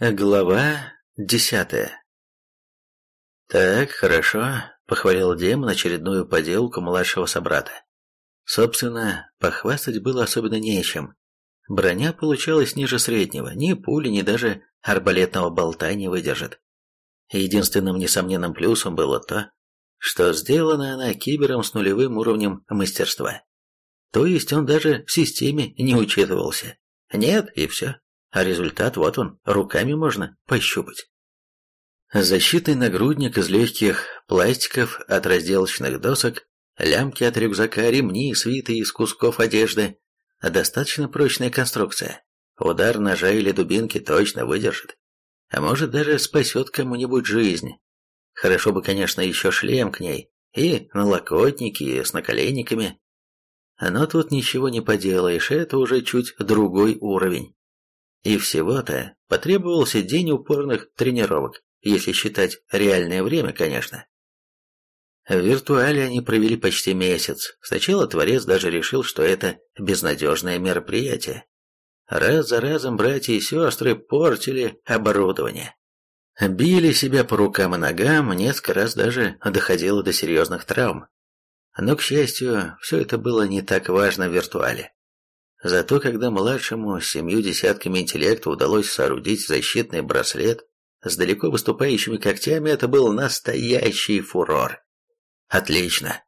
Глава десятая «Так, хорошо», — похвалил демон очередную поделку младшего собрата. Собственно, похвастать было особенно нечем. Броня получалась ниже среднего, ни пули, ни даже арбалетного болта не выдержит. Единственным несомненным плюсом было то, что сделана она кибером с нулевым уровнем мастерства. То есть он даже в системе не учитывался. Нет, и все. А результат вот он, руками можно пощупать. Защитный нагрудник из легких пластиков от разделочных досок, лямки от рюкзака, ремни, свиты из кусков одежды. Достаточно прочная конструкция. Удар ножа или дубинки точно выдержит. А может даже спасет кому-нибудь жизнь. Хорошо бы, конечно, еще шлем к ней. И налокотники с наколенниками. Но тут ничего не поделаешь, это уже чуть другой уровень. И всего-то потребовался день упорных тренировок, если считать реальное время, конечно. В виртуале они провели почти месяц. Сначала Творец даже решил, что это безнадежное мероприятие. Раз за разом братья и сестры портили оборудование. Били себя по рукам и ногам, несколько раз даже доходило до серьезных травм. Но, к счастью, все это было не так важно в виртуале. Зато когда младшему семью десятками интеллекта удалось соорудить защитный браслет с далеко выступающими когтями, это был настоящий фурор. Отлично.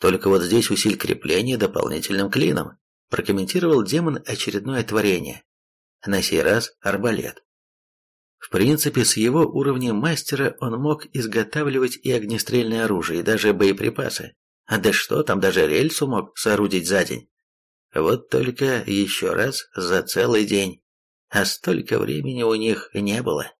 Только вот здесь усиль крепление дополнительным клином, прокомментировал демон очередное творение. На сей раз арбалет. В принципе, с его уровнем мастера он мог изготавливать и огнестрельное оружие, и даже боеприпасы. А да что там, даже рельсу мог соорудить за день. Вот только еще раз за целый день. А столько времени у них не было.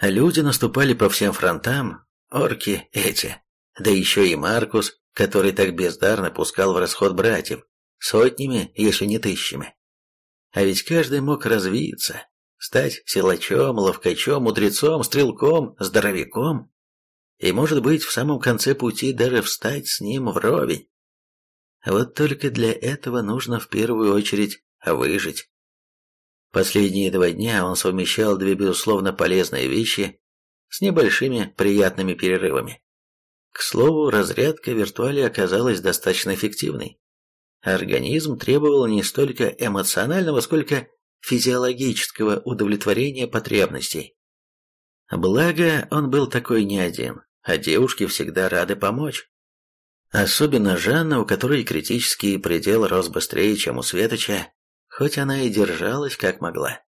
Люди наступали по всем фронтам, орки эти. Да еще и Маркус, который так бездарно пускал в расход братьев, сотнями, если не тысячами. А ведь каждый мог развиться, стать силачом, ловкачом, мудрецом, стрелком, здоровяком и, может быть, в самом конце пути даже встать с ним вровень. Вот только для этого нужно в первую очередь выжить. Последние два дня он совмещал две безусловно полезные вещи с небольшими приятными перерывами. К слову, разрядка в виртуале оказалась достаточно эффективной. Организм требовал не столько эмоционального, сколько физиологического удовлетворения потребностей. Благо, он был такой не один а девушки всегда рады помочь. Особенно Жанна, у которой критический предел рос быстрее, чем у Светоча, хоть она и держалась как могла.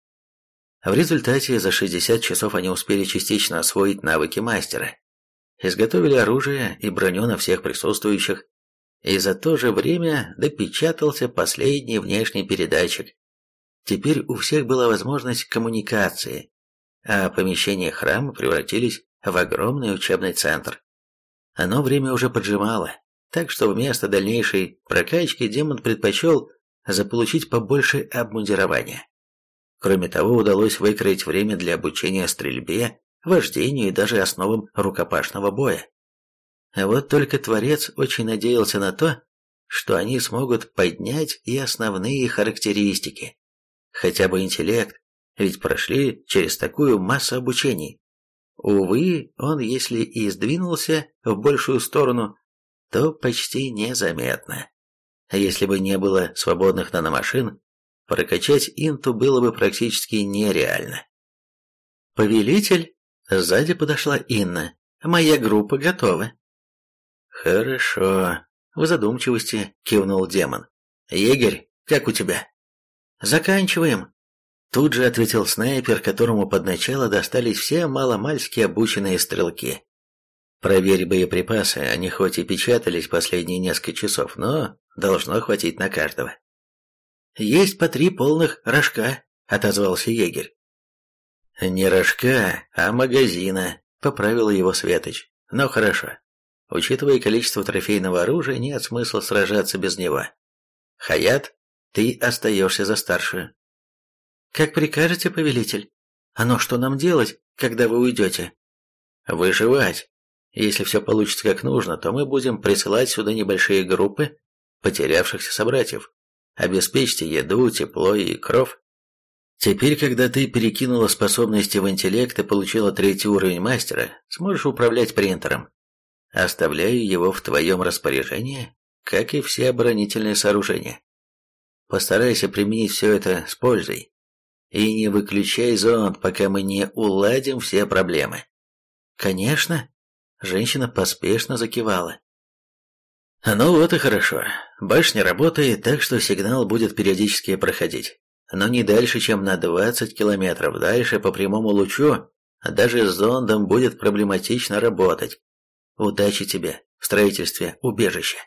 В результате за 60 часов они успели частично освоить навыки мастера, изготовили оружие и броню на всех присутствующих, и за то же время допечатался последний внешний передатчик. Теперь у всех была возможность коммуникации, а помещения храма превратились в огромный учебный центр. Оно время уже поджимало, так что вместо дальнейшей прокачки демон предпочел заполучить побольше обмундирования. Кроме того, удалось выкроить время для обучения стрельбе, вождению и даже основам рукопашного боя. А вот только Творец очень надеялся на то, что они смогут поднять и основные характеристики, хотя бы интеллект, ведь прошли через такую массу обучений. Увы, он, если и сдвинулся в большую сторону, то почти незаметно. Если бы не было свободных наномашин, прокачать инту было бы практически нереально. «Повелитель?» Сзади подошла Инна. «Моя группа готова». «Хорошо», — в задумчивости кивнул демон. «Егерь, как у тебя?» «Заканчиваем», Тут же ответил снайпер, которому под начало достались все маломальски обученные стрелки. Проверь боеприпасы, они хоть и печатались последние несколько часов, но должно хватить на каждого. «Есть по три полных рожка», — отозвался егерь. «Не рожка, а магазина», — поправил его Светоч. «Но хорошо. Учитывая количество трофейного оружия, нет смысла сражаться без него. Хаят, ты остаешься за старшую. «Как прикажете, повелитель? А ну что нам делать, когда вы уйдете?» «Выживать. Если все получится как нужно, то мы будем присылать сюда небольшие группы потерявшихся собратьев. Обеспечьте еду, тепло и кров. Теперь, когда ты перекинула способности в интеллект и получила третий уровень мастера, сможешь управлять принтером. Оставляю его в твоем распоряжении, как и все оборонительные сооружения. Постарайся применить все это с пользой. И не выключай зонд, пока мы не уладим все проблемы. Конечно. Женщина поспешно закивала. Ну вот и хорошо. Башня работает, так что сигнал будет периодически проходить. Но не дальше, чем на 20 километров дальше по прямому лучу, даже с зондом будет проблематично работать. Удачи тебе в строительстве убежища.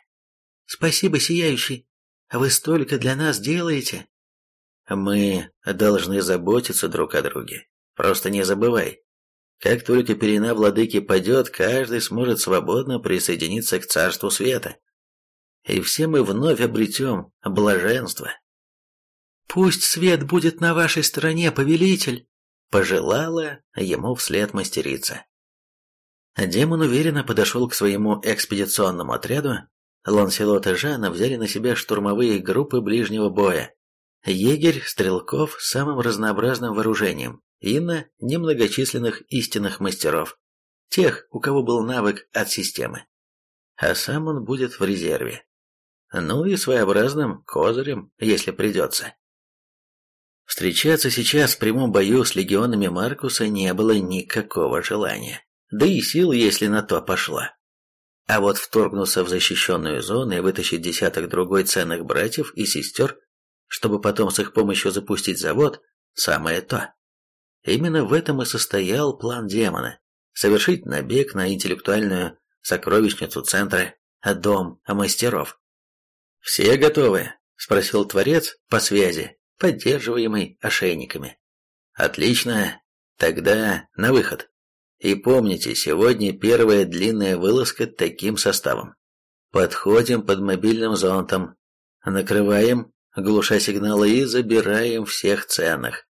Спасибо, Сияющий. Вы столько для нас делаете. Мы должны заботиться друг о друге. Просто не забывай. Как только перена владыки падет, каждый сможет свободно присоединиться к царству света. И все мы вновь обретем блаженство. «Пусть свет будет на вашей стороне, повелитель!» Пожелала ему вслед мастерица. Демон уверенно подошел к своему экспедиционному отряду. Ланселот и Жанна взяли на себя штурмовые группы ближнего боя. Егерь, стрелков с самым разнообразным вооружением. Инна – немногочисленных истинных мастеров. Тех, у кого был навык от системы. А сам он будет в резерве. Ну и своеобразным козырем, если придется. Встречаться сейчас в прямом бою с легионами Маркуса не было никакого желания да и сил, если на то пошло. А вот вторгнуться в защищенную зону и вытащить десяток другой ценных братьев и сестер, чтобы потом с их помощью запустить завод, самое то. Именно в этом и состоял план демона – совершить набег на интеллектуальную сокровищницу центра, дом мастеров. «Все готовы?» – спросил Творец по связи, поддерживаемый ошейниками. «Отлично, тогда на выход». И помните, сегодня первая длинная вылазка таким составом. Подходим под мобильным зонтом, накрываем, глуша сигналы и забираем всех ценных.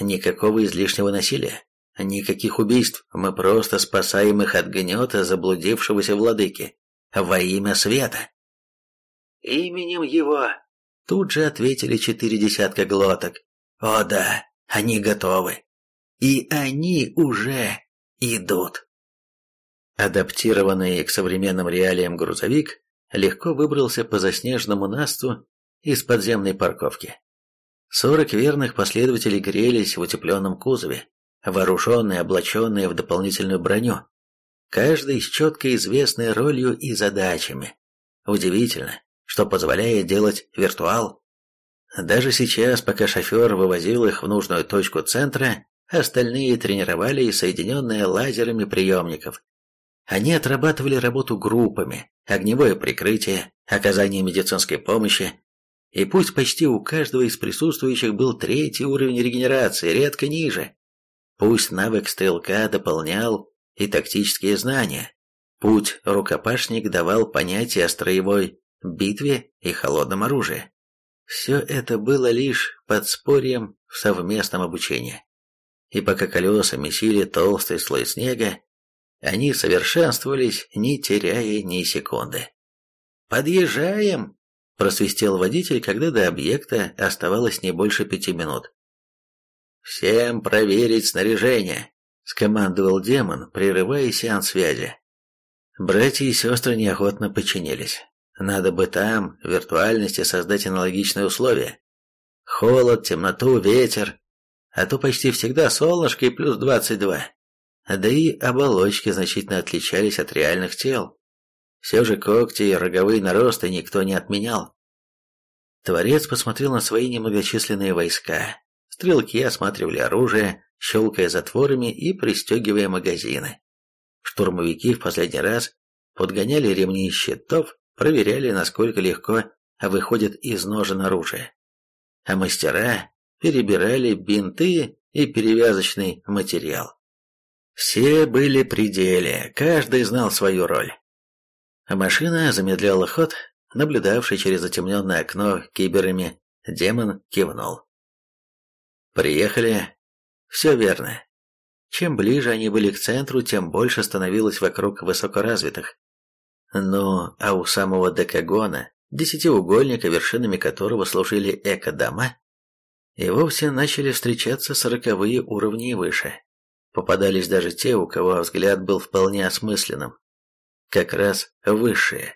Никакого излишнего насилия, никаких убийств, мы просто спасаем их от гнета заблудившегося владыки во имя света. Именем его тут же ответили четыре десятка глоток. О да, они готовы. И они уже идут. Адаптированный к современным реалиям грузовик легко выбрался по заснеженному насту из подземной парковки. Сорок верных последователей грелись в утепленном кузове, вооруженные, облаченные в дополнительную броню, каждый с четко известной ролью и задачами. Удивительно, что позволяет делать виртуал. Даже сейчас, пока шофер вывозил их в нужную точку центра, Остальные тренировали соединенные лазерами приемников. Они отрабатывали работу группами, огневое прикрытие, оказание медицинской помощи. И пусть почти у каждого из присутствующих был третий уровень регенерации, редко ниже. Пусть навык стрелка дополнял и тактические знания. Путь рукопашник давал понятие о строевой битве и холодном оружии. Все это было лишь подспорьем в совместном обучении и пока колеса месили толстый слой снега, они совершенствовались, не теряя ни секунды. «Подъезжаем!» – просвистел водитель, когда до объекта оставалось не больше пяти минут. «Всем проверить снаряжение!» – скомандовал демон, прерывая сеанс связи. Братья и сестры неохотно подчинились. Надо бы там, в виртуальности, создать аналогичные условия. Холод, темноту, ветер, а то почти всегда солнышко и плюс 22. Да и оболочки значительно отличались от реальных тел. Все же когти и роговые наросты никто не отменял. Творец посмотрел на свои немногочисленные войска. Стрелки осматривали оружие, щелкая затворами и пристегивая магазины. Штурмовики в последний раз подгоняли ремни щитов, проверяли, насколько легко выходит из ножен оружие. А мастера перебирали бинты и перевязочный материал. Все были при деле, каждый знал свою роль. Машина замедляла ход, наблюдавший через затемненное окно киберами, демон кивнул. «Приехали?» «Все верно. Чем ближе они были к центру, тем больше становилось вокруг высокоразвитых. Ну, а у самого Декагона, десятиугольника, вершинами которого служили эко-дома, и вовсе начали встречаться сороковые уровни и выше. Попадались даже те, у кого взгляд был вполне осмысленным. Как раз высшие.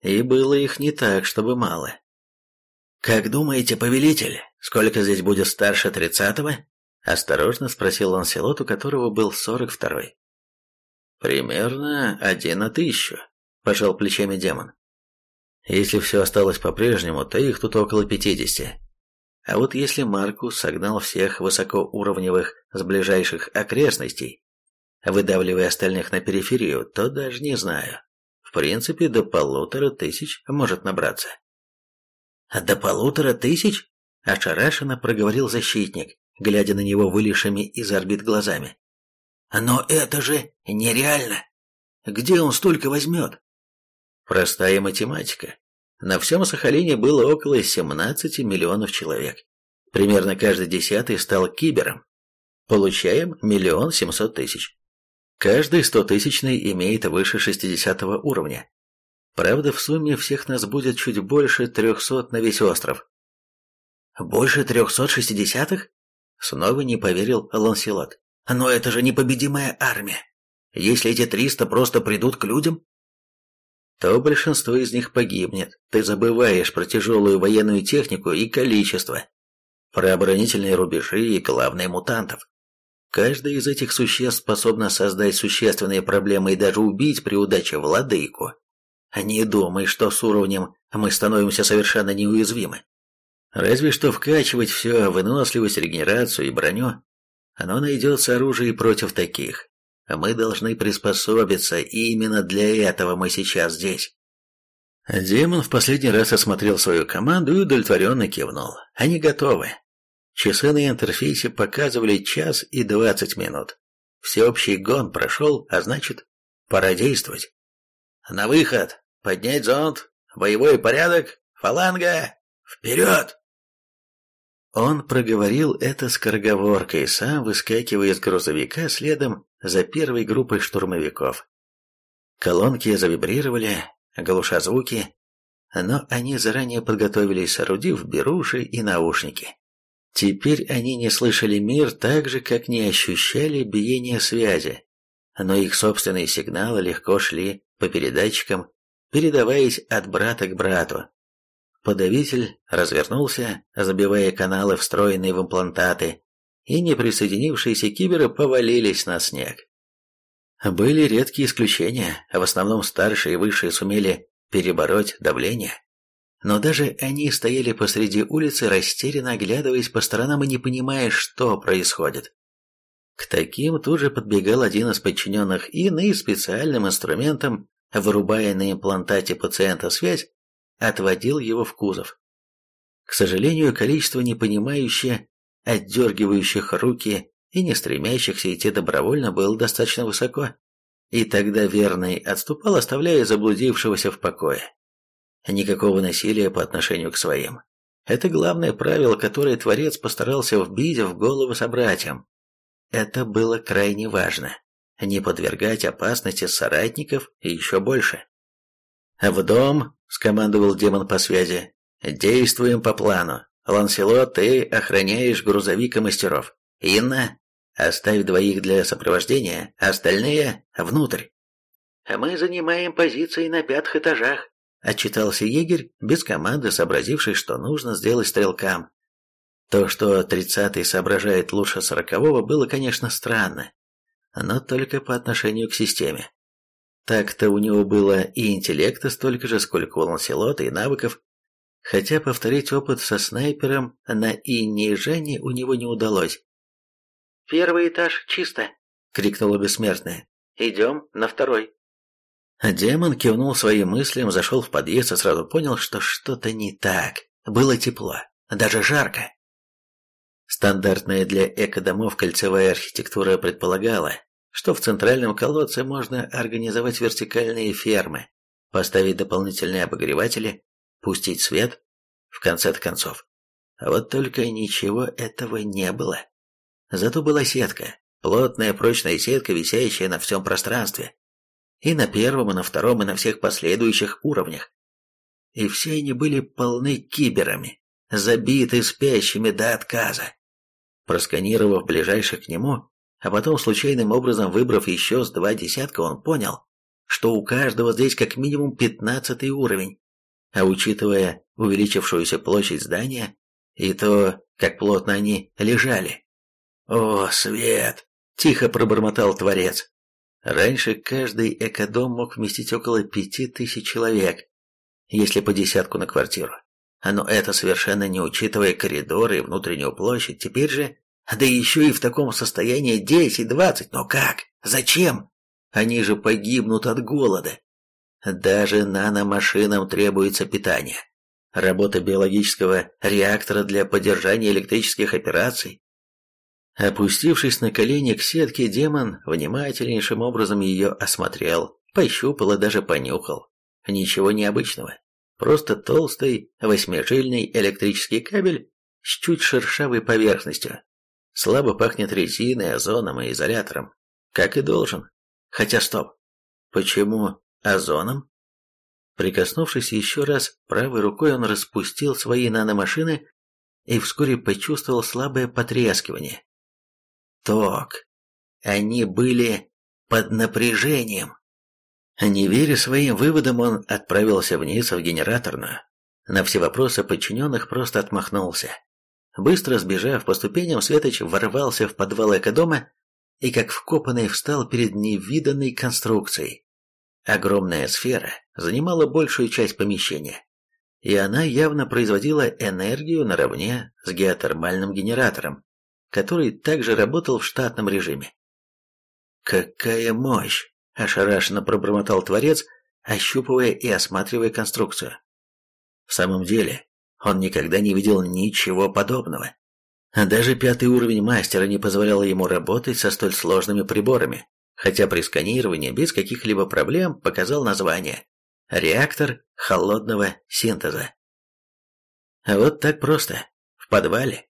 И было их не так, чтобы мало. «Как думаете, повелитель, сколько здесь будет старше тридцатого?» Осторожно спросил Ланселот, у которого был сорок второй. «Примерно один на тысячу», – пожал плечами демон. «Если все осталось по-прежнему, то их тут около пятидесяти. А вот если Маркус согнал всех высокоуровневых с ближайших окрестностей, выдавливая остальных на периферию, то даже не знаю. В принципе, до полутора тысяч может набраться. «До полутора тысяч?» – ошарашенно проговорил защитник, глядя на него вылезшими из орбит глазами. «Но это же нереально! Где он столько возьмет?» Простая математика. На всем Сахалине было около 17 миллионов человек. Примерно каждый десятый стал кибером. Получаем миллион семьсот тысяч. Каждый стотысячный имеет выше 60 уровня. Правда, в сумме всех нас будет чуть больше трехсот на весь остров. Больше трехсот шестидесятых? Снова не поверил Ланселот. Но это же непобедимая армия. Если эти триста просто придут к людям, то большинство из них погибнет. Ты забываешь про тяжелую военную технику и количество, про оборонительные рубежи и главные мутантов. Каждая из этих существ способна создать существенные проблемы и даже убить при удаче владыку. Не думай, что с уровнем мы становимся совершенно неуязвимы. Разве что вкачивать все, выносливость, регенерацию и броню. Оно найдется оружие против таких. Мы должны приспособиться, и именно для этого мы сейчас здесь. Демон в последний раз осмотрел свою команду и удовлетворенно кивнул. Они готовы. Часы на интерфейсе показывали час и двадцать минут. Всеобщий гон прошел, а значит, пора действовать. На выход! Поднять зонд! Боевой порядок! Фаланга! Вперед! Он проговорил это скороговоркой, сам выскакивая из грузовика следом за первой группой штурмовиков. Колонки завибрировали, глуша звуки, но они заранее подготовились, соорудив беруши и наушники. Теперь они не слышали мир так же, как не ощущали биение связи, но их собственные сигналы легко шли по передатчикам, передаваясь от брата к брату. Подавитель развернулся, забивая каналы, встроенные в имплантаты, и неприсоединившиеся киберы повалились на снег. Были редкие исключения, в основном старшие и высшие сумели перебороть давление. Но даже они стояли посреди улицы, растерянно оглядываясь по сторонам и не понимая, что происходит. К таким тут же подбегал один из подчиненных и специальным инструментом, вырубая на имплантате пациента связь, отводил его в кузов. К сожалению, количество непонимающих, отдергивающих руки и не стремящихся идти добровольно было достаточно высоко, и тогда верный отступал, оставляя заблудившегося в покое. Никакого насилия по отношению к своим. Это главное правило, которое Творец постарался вбить в голову собратьям. Это было крайне важно. Не подвергать опасности соратников и еще больше. «В дом!» — скомандовал демон по связи. «Действуем по плану. Ланселот, ты охраняешь грузовик и мастеров. Инна, оставь двоих для сопровождения, остальные — внутрь». «Мы занимаем позиции на пятых этажах», Отчитался егерь, без команды сообразивший, что нужно сделать стрелкам. То, что тридцатый соображает лучше сорокового, было, конечно, странно, но только по отношению к системе. Так-то у него было и интеллекта столько же, сколько у Ланселота, и навыков, хотя повторить опыт со снайпером на Инне и Жене у него не удалось. «Первый этаж чисто!» — крикнула бессмертная. «Идем на второй!» Демон кивнул своим мыслям, зашел в подъезд и сразу понял, что что-то не так. Было тепло, даже жарко. Стандартная для экодомов кольцевая архитектура предполагала, что в центральном колодце можно организовать вертикальные фермы, поставить дополнительные обогреватели, пустить свет, в конце концов. А вот только ничего этого не было. Зато была сетка, плотная прочная сетка, висящая на всем пространстве. И на первом, и на втором, и на всех последующих уровнях. И все они были полны киберами, забиты спящими до отказа. Просканировав ближайших к нему, а потом случайным образом выбрав еще с два десятка, он понял, что у каждого здесь как минимум пятнадцатый уровень. А учитывая увеличившуюся площадь здания и то, как плотно они лежали. «О, свет!» – тихо пробормотал Творец. Раньше каждый экодом мог вместить около пяти тысяч человек, если по десятку на квартиру. Но это совершенно не учитывая коридоры и внутреннюю площадь. Теперь же, да еще и в таком состоянии десять-двадцать. Но как? Зачем? Они же погибнут от голода. Даже наномашинам требуется питание. Работа биологического реактора для поддержания электрических операций. Опустившись на колени к сетке, демон внимательнейшим образом ее осмотрел, пощупал и даже понюхал. Ничего необычного. Просто толстый восьмижильный электрический кабель с чуть шершавой поверхностью. Слабо пахнет резиной, озоном и изолятором. Как и должен. Хотя стоп. Почему озоном? Прикоснувшись еще раз, правой рукой он распустил свои наномашины и вскоре почувствовал слабое потрескивание. Ток. Они были под напряжением. Не веря своим выводам, он отправился вниз в генераторную. На все вопросы подчиненных просто отмахнулся. Быстро сбежав по ступеням, Светоч ворвался в подвал экодома и как вкопанный встал перед невиданной конструкцией. Огромная сфера занимала большую часть помещения, и она явно производила энергию наравне с геотермальным генератором, который также работал в штатном режиме. «Какая мощь!» – ошарашенно пробормотал Творец, ощупывая и осматривая конструкцию. В самом деле, он никогда не видел ничего подобного. Даже пятый уровень мастера не позволял ему работать со столь сложными приборами, хотя при сканировании без каких-либо проблем показал название «Реактор холодного синтеза». Вот так просто, в подвале.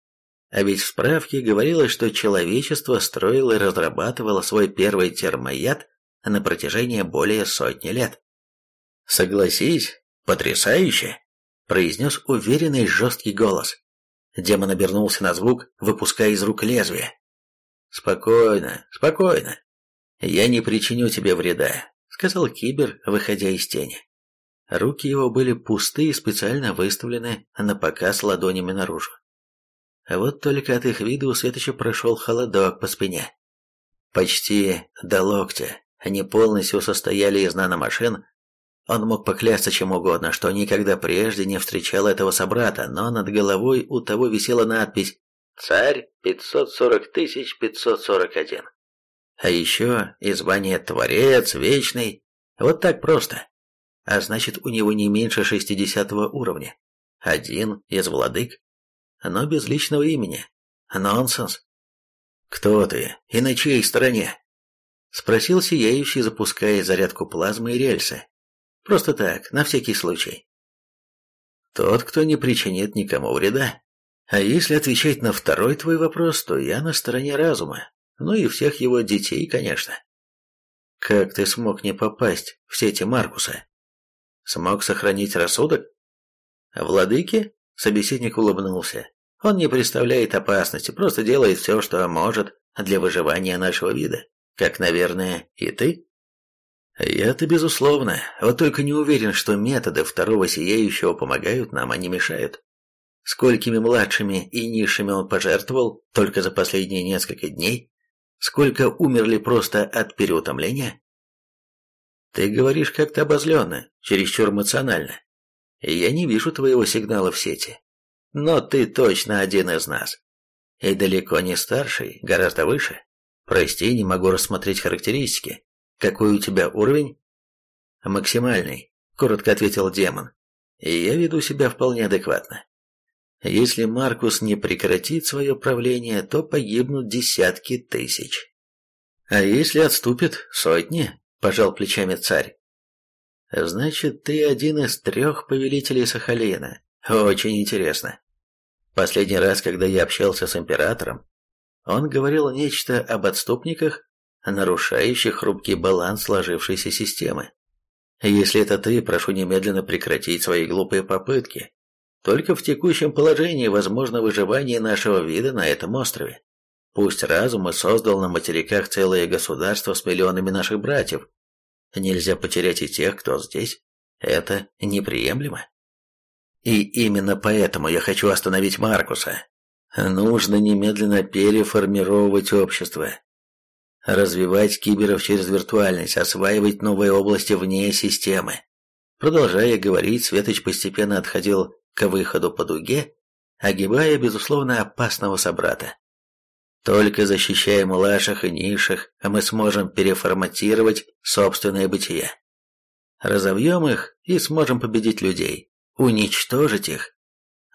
А ведь в справке говорилось, что человечество строило и разрабатывало свой первый термояд на протяжении более сотни лет. «Согласись, потрясающе!» – произнес уверенный жесткий голос. Демон обернулся на звук, выпуская из рук лезвие. «Спокойно, спокойно. Я не причиню тебе вреда», — сказал Кибер, выходя из тени. Руки его были пусты и специально выставлены на показ ладонями наружу. А вот только от их вида у Светоча прошел холодок по спине. Почти до локтя. Они полностью состояли из наномашин, он мог поклясться чем угодно, что никогда прежде не встречал этого собрата, но над головой у того висела надпись «Царь 540 541». А еще и звание «Творец», «Вечный». Вот так просто. А значит, у него не меньше 60 уровня. Один из владык. Но без личного имени. Нонсенс. «Кто ты? И на чьей стороне?» Спросил сияющий, запуская зарядку плазмы и рельсы. Просто так, на всякий случай. Тот, кто не причинит никому вреда. А если отвечать на второй твой вопрос, то я на стороне разума. Ну и всех его детей, конечно. Как ты смог не попасть в сети Маркуса? Смог сохранить рассудок? Владыки? Собеседник улыбнулся. Он не представляет опасности, просто делает все, что может для выживания нашего вида. Как, наверное, и ты? Я-то безусловно, вот только не уверен, что методы второго сияющего помогают нам, а не мешают. Сколькими младшими и низшими он пожертвовал только за последние несколько дней? Сколько умерли просто от переутомления? Ты говоришь как-то обозленно, чересчур эмоционально. Я не вижу твоего сигнала в сети. Но ты точно один из нас. И далеко не старший, гораздо выше. Прости, не могу рассмотреть характеристики. «Какой у тебя уровень?» «Максимальный», — коротко ответил демон. «И я веду себя вполне адекватно. Если Маркус не прекратит свое правление, то погибнут десятки тысяч. А если отступит сотни?» — пожал плечами царь. «Значит, ты один из трех повелителей Сахалина. Очень интересно. Последний раз, когда я общался с императором, он говорил нечто об отступниках нарушающих хрупкий баланс сложившейся системы. Если это ты, прошу немедленно прекратить свои глупые попытки. Только в текущем положении возможно выживание нашего вида на этом острове. Пусть разум и создал на материках целое государство с миллионами наших братьев. Нельзя потерять и тех, кто здесь. Это неприемлемо. И именно поэтому я хочу остановить Маркуса. Нужно немедленно переформировать общество. Развивать киберов через виртуальность, осваивать новые области вне системы. Продолжая говорить, Светоч постепенно отходил к выходу по дуге, огибая, безусловно, опасного собрата. Только защищая младших и низших, мы сможем переформатировать собственное бытие. Разовьем их и сможем победить людей, уничтожить их.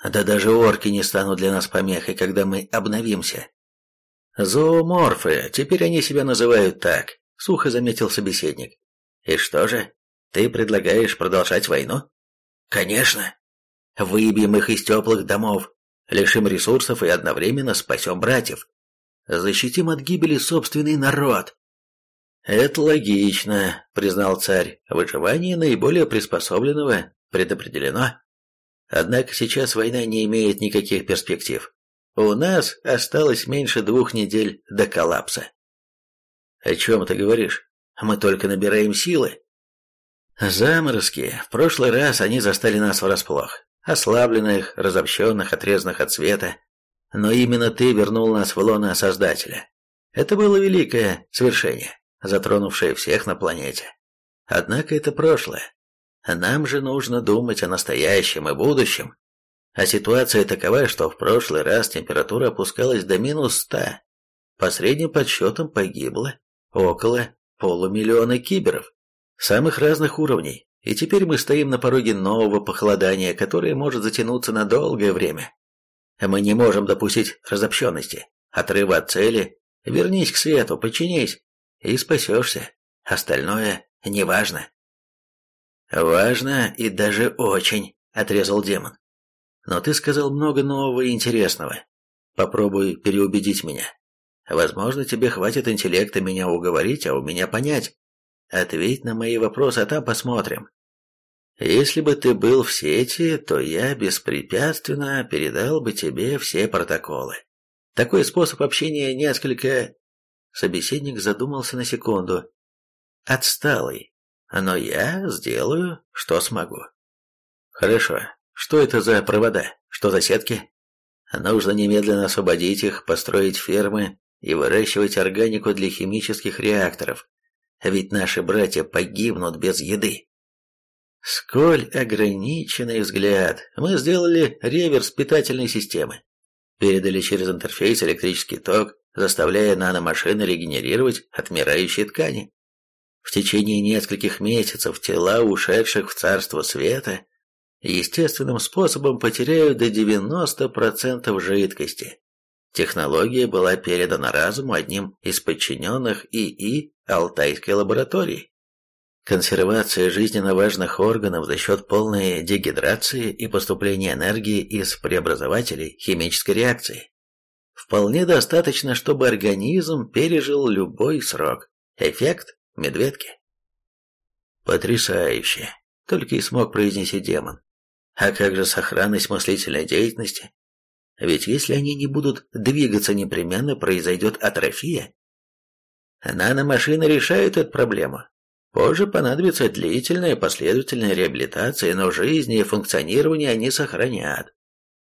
Да даже орки не станут для нас помехой, когда мы обновимся. Зооморфы, теперь они себя называют так, сухо заметил собеседник. И что же, ты предлагаешь продолжать войну? Конечно. Выбьем их из теплых домов, лишим ресурсов и одновременно спасем братьев. Защитим от гибели собственный народ. Это логично, признал царь. Выживание наиболее приспособленного предопределено. Однако сейчас война не имеет никаких перспектив. У нас осталось меньше двух недель до коллапса. О чем ты говоришь? Мы только набираем силы. Заморозки. В прошлый раз они застали нас врасплох. Ослабленных, разобщенных, отрезанных от света. Но именно ты вернул нас в лоно Создателя. Это было великое свершение, затронувшее всех на планете. Однако это прошлое. Нам же нужно думать о настоящем и будущем. А ситуация такова, что в прошлый раз температура опускалась до минус ста. По средним подсчетам погибло около полумиллиона киберов самых разных уровней, и теперь мы стоим на пороге нового похолодания, которое может затянуться на долгое время. Мы не можем допустить разобщенности, отрыва от цели. Вернись к свету, подчинись, и спасешься. Остальное неважно. «Важно и даже очень», — отрезал демон. «Но ты сказал много нового и интересного. Попробуй переубедить меня. Возможно, тебе хватит интеллекта меня уговорить, а у меня понять. Ответь на мои вопросы, а там посмотрим. Если бы ты был в сети, то я беспрепятственно передал бы тебе все протоколы. Такой способ общения несколько... Собеседник задумался на секунду. Отсталый. Но я сделаю, что смогу. Хорошо. Что это за провода? Что за сетки? Нужно немедленно освободить их, построить фермы и выращивать органику для химических реакторов. Ведь наши братья погибнут без еды. Сколь ограниченный взгляд. Мы сделали реверс питательной системы. Передали через интерфейс электрический ток, заставляя наномашины регенерировать отмирающие ткани. В течение нескольких месяцев тела ушедших в царство света естественным способом потеряют до 90% жидкости. Технология была передана разуму одним из подчиненных ИИ Алтайской лаборатории. Консервация жизненно важных органов за счет полной дегидрации и поступления энергии из преобразователей химической реакции. Вполне достаточно, чтобы организм пережил любой срок. Эффект медведки. Потрясающе, только и смог произнести демон. А как же сохранность мыслительной деятельности? Ведь если они не будут двигаться непременно, произойдет атрофия. Наномашины решают эту проблему, Позже понадобится длительная последовательная реабилитация, но жизни и функционирование они сохранят.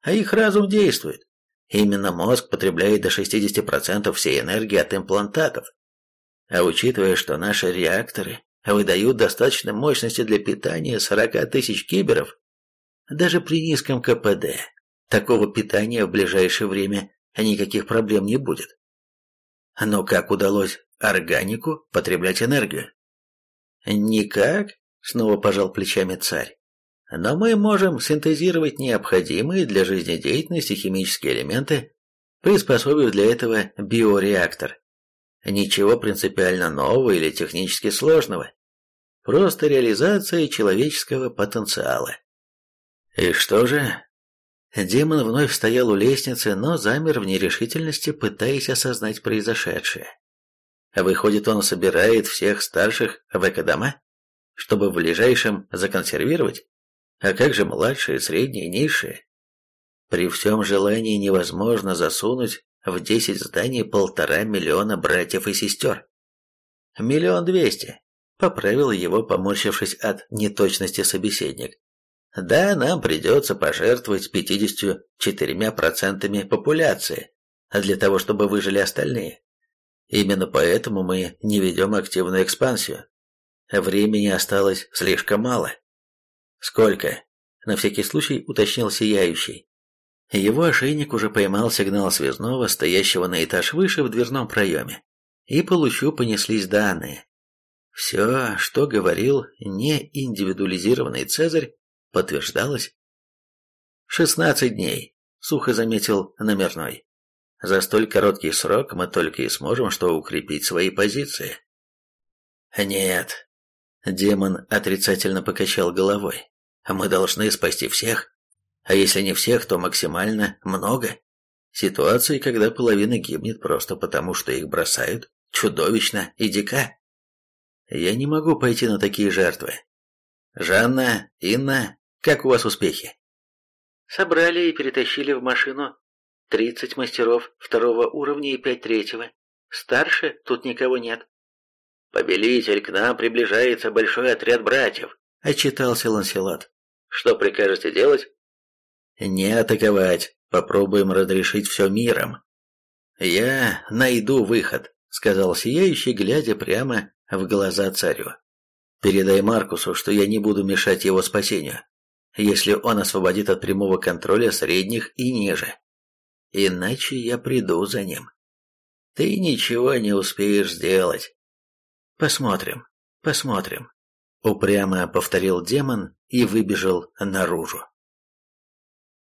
А их разум действует. Именно мозг потребляет до 60% всей энергии от имплантатов. А учитывая, что наши реакторы выдают достаточно мощности для питания 40 тысяч киберов, даже при низком КПД, такого питания в ближайшее время никаких проблем не будет. Но как удалось органику потреблять энергию? «Никак», — снова пожал плечами царь. «Но мы можем синтезировать необходимые для жизнедеятельности химические элементы, приспособив для этого биореактор. Ничего принципиально нового или технически сложного. Просто реализация человеческого потенциала». «И что же?» Демон вновь стоял у лестницы, но замер в нерешительности, пытаясь осознать произошедшее. Выходит, он собирает всех старших в экодома, чтобы в ближайшем законсервировать? А как же младшие, средние, низшие? При всем желании невозможно засунуть в десять зданий полтора миллиона братьев и сестер. Миллион двести, поправил его, поморщившись от неточности собеседник. Да, нам придется пожертвовать 54% популяции, для того, чтобы выжили остальные. Именно поэтому мы не ведем активную экспансию. Времени осталось слишком мало. Сколько? На всякий случай уточнил Сияющий. Его ошейник уже поймал сигнал связного, стоящего на этаж выше в дверном проеме. И по лучу понеслись данные. Все, что говорил неиндивидуализированный Цезарь, подтверждалось. «Шестнадцать дней», — сухо заметил номерной. «За столь короткий срок мы только и сможем что укрепить свои позиции». «Нет», — демон отрицательно покачал головой. «Мы должны спасти всех, а если не всех, то максимально много. Ситуации, когда половина гибнет просто потому, что их бросают, чудовищно и дика. Я не могу пойти на такие жертвы. Жанна, Инна, как у вас успехи? Собрали и перетащили в машину тридцать мастеров второго уровня и пять третьего. Старше тут никого нет. Побелитель, к нам приближается большой отряд братьев, отчитался Ланселот. Что прикажете делать? Не атаковать, попробуем разрешить все миром. Я найду выход, сказал Сияющий, глядя прямо в глаза царю. Передай Маркусу, что я не буду мешать его спасению если он освободит от прямого контроля средних и ниже. Иначе я приду за ним. Ты ничего не успеешь сделать. Посмотрим, посмотрим. Упрямо повторил демон и выбежал наружу.